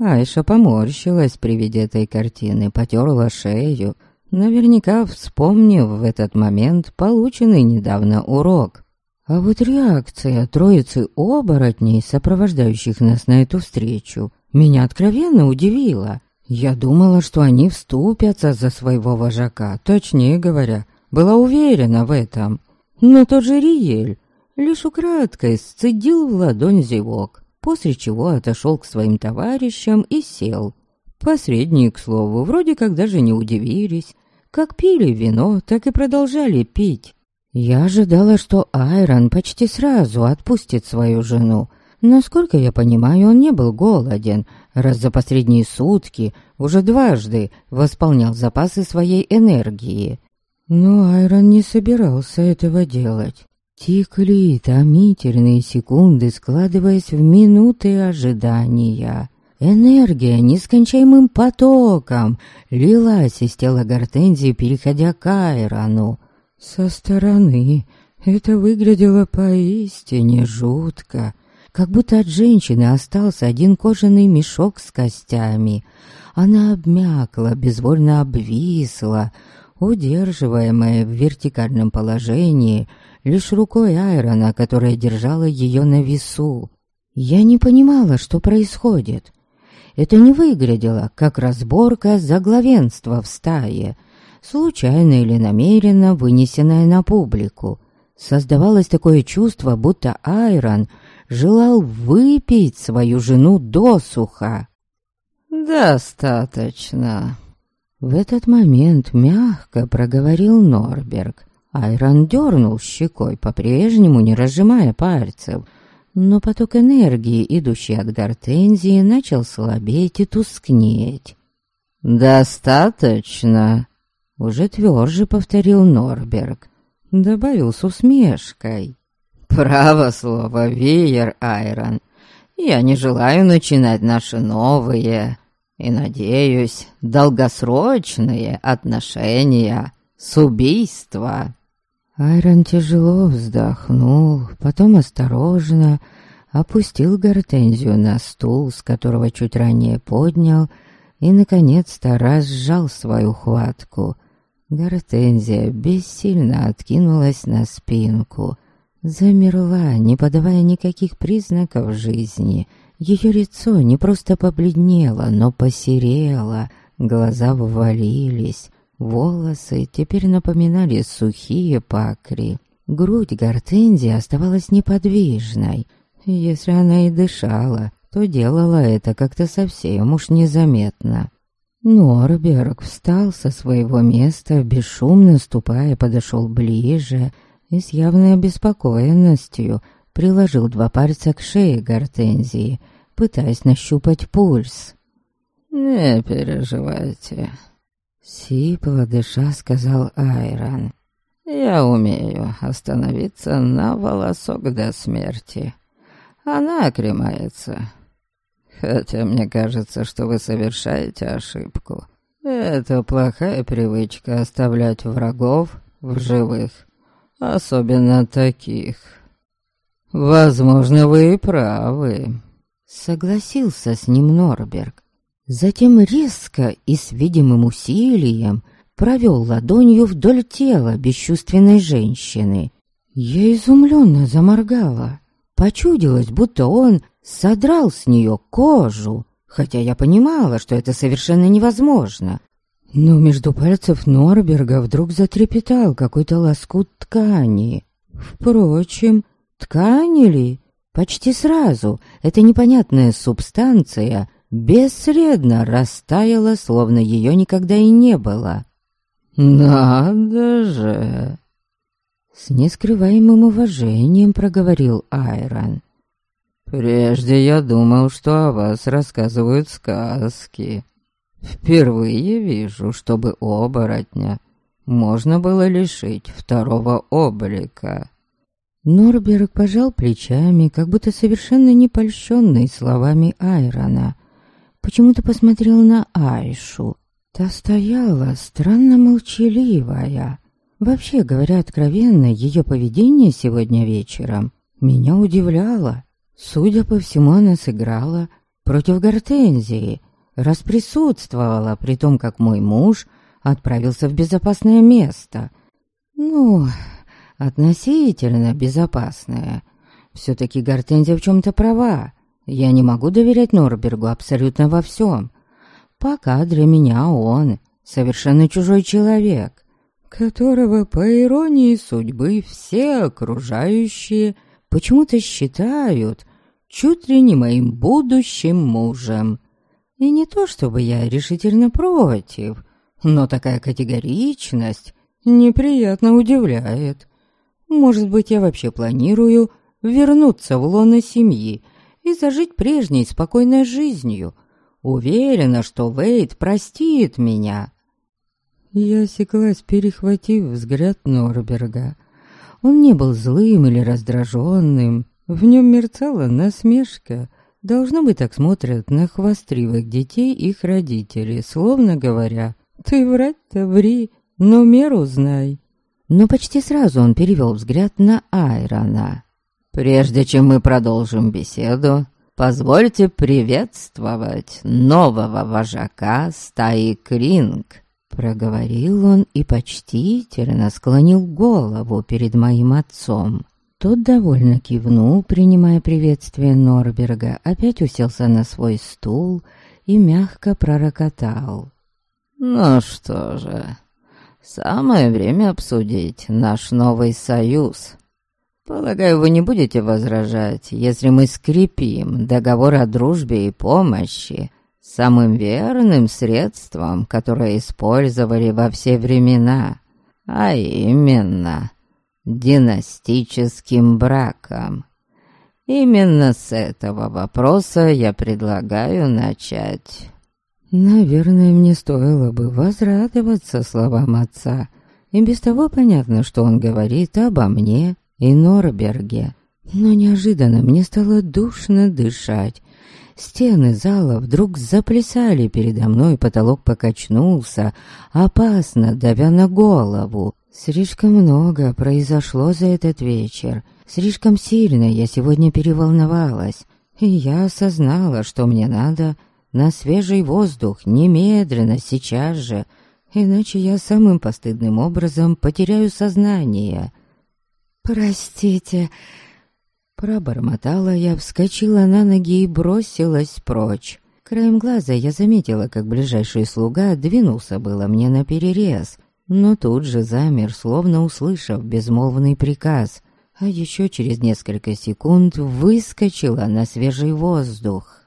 Айша поморщилась при виде этой картины, потерла шею, наверняка вспомнив в этот момент полученный недавно урок. А вот реакция троицы оборотней, сопровождающих нас на эту встречу, меня откровенно удивила. Я думала, что они вступятся за своего вожака, точнее говоря, была уверена в этом. Но тот же Риель лишь украдкой сцедил в ладонь зевок после чего отошел к своим товарищам и сел. Посредние, к слову, вроде как даже не удивились. Как пили вино, так и продолжали пить. Я ожидала, что Айрон почти сразу отпустит свою жену. Насколько я понимаю, он не был голоден, раз за последние сутки уже дважды восполнял запасы своей энергии. Но Айрон не собирался этого делать. Тикли томительные секунды, складываясь в минуты ожидания. Энергия нескончаемым потоком лилась из тела гортензии, переходя к Айрону. Со стороны это выглядело поистине жутко, как будто от женщины остался один кожаный мешок с костями. Она обмякла, безвольно обвисла, удерживаемая в вертикальном положении — лишь рукой Айрона, которая держала ее на весу. Я не понимала, что происходит. Это не выглядело, как разборка за главенство в стае, случайно или намеренно вынесенная на публику. Создавалось такое чувство, будто Айрон желал выпить свою жену досуха. «Достаточно», в этот момент мягко проговорил Норберг. Айрон дернул щекой, по-прежнему не разжимая пальцев, но поток энергии, идущий от гортензии, начал слабеть и тускнеть. «Достаточно», — уже тверже повторил Норберг, добавил с усмешкой. «Право слово, веер, Айрон. Я не желаю начинать наши новые и, надеюсь, долгосрочные отношения с убийства». Айрон тяжело вздохнул, потом осторожно опустил гортензию на стул, с которого чуть ранее поднял, и, наконец-то, разжал свою хватку. Гортензия бессильно откинулась на спинку, замерла, не подавая никаких признаков жизни. Ее лицо не просто побледнело, но посерело, глаза ввалились, Волосы теперь напоминали сухие пакри. Грудь гортензии оставалась неподвижной. Если она и дышала, то делала это как-то совсем уж незаметно. Норберг встал со своего места, бесшумно ступая, подошел ближе и с явной обеспокоенностью приложил два пальца к шее гортензии, пытаясь нащупать пульс. «Не переживайте, Сипло дыша сказал Айрон. «Я умею остановиться на волосок до смерти. Она окремается. Хотя мне кажется, что вы совершаете ошибку. Это плохая привычка оставлять врагов в живых, особенно таких. Возможно, вы и правы». Согласился с ним Норберг. Затем резко и с видимым усилием провел ладонью вдоль тела бесчувственной женщины. Я изумленно заморгала. Почудилось, будто он содрал с нее кожу, хотя я понимала, что это совершенно невозможно. Но между пальцев Норберга вдруг затрепетал какой-то лоскут ткани. Впрочем, ткани ли? Почти сразу эта непонятная субстанция бесследно растаяла, словно ее никогда и не было. «Надо же!» С нескрываемым уважением проговорил Айрон. «Прежде я думал, что о вас рассказывают сказки. Впервые вижу, чтобы оборотня можно было лишить второго облика». Норберг пожал плечами, как будто совершенно не польщенный словами Айрона. Почему-то посмотрел на Айшу. Та стояла странно молчаливая. Вообще, говоря откровенно, ее поведение сегодня вечером меня удивляло. Судя по всему, она сыграла против Гортензии, раз присутствовала, при том, как мой муж отправился в безопасное место. Ну, относительно безопасное. Все-таки Гортензия в чем-то права. Я не могу доверять Норбергу абсолютно во всем. Пока для меня он совершенно чужой человек, которого, по иронии судьбы, все окружающие почему-то считают чуть ли не моим будущим мужем. И не то чтобы я решительно против, но такая категоричность неприятно удивляет. Может быть, я вообще планирую вернуться в лоно семьи и зажить прежней спокойной жизнью — Уверена, что Вейд простит меня. Я осеклась, перехватив взгляд Норберга. Он не был злым или раздраженным. В нем мерцала насмешка. Должно быть, так смотрят на хвастривых детей их родители, словно говоря, «Ты врать-то ври, но меру знай». Но почти сразу он перевел взгляд на Айрона. «Прежде чем мы продолжим беседу, Позвольте приветствовать нового вожака стаи Кринг. Проговорил он и почтительно склонил голову перед моим отцом. Тот довольно кивнул, принимая приветствие Норберга, опять уселся на свой стул и мягко пророкотал. «Ну что же, самое время обсудить наш новый союз. Полагаю, вы не будете возражать, если мы скрепим договор о дружбе и помощи самым верным средством, которое использовали во все времена, а именно династическим браком. Именно с этого вопроса я предлагаю начать. Наверное, мне стоило бы возрадоваться словам отца. И без того понятно, что он говорит обо мне и Норберге. Но неожиданно мне стало душно дышать. Стены зала вдруг заплясали передо мной, потолок покачнулся, опасно давя на голову. Слишком много произошло за этот вечер. Слишком сильно я сегодня переволновалась. И я осознала, что мне надо на свежий воздух, немедленно, сейчас же, иначе я самым постыдным образом потеряю сознание. «Простите...» Пробормотала я, вскочила на ноги и бросилась прочь. Краем глаза я заметила, как ближайший слуга двинулся было мне на перерез, но тут же замер, словно услышав безмолвный приказ, а еще через несколько секунд выскочила на свежий воздух.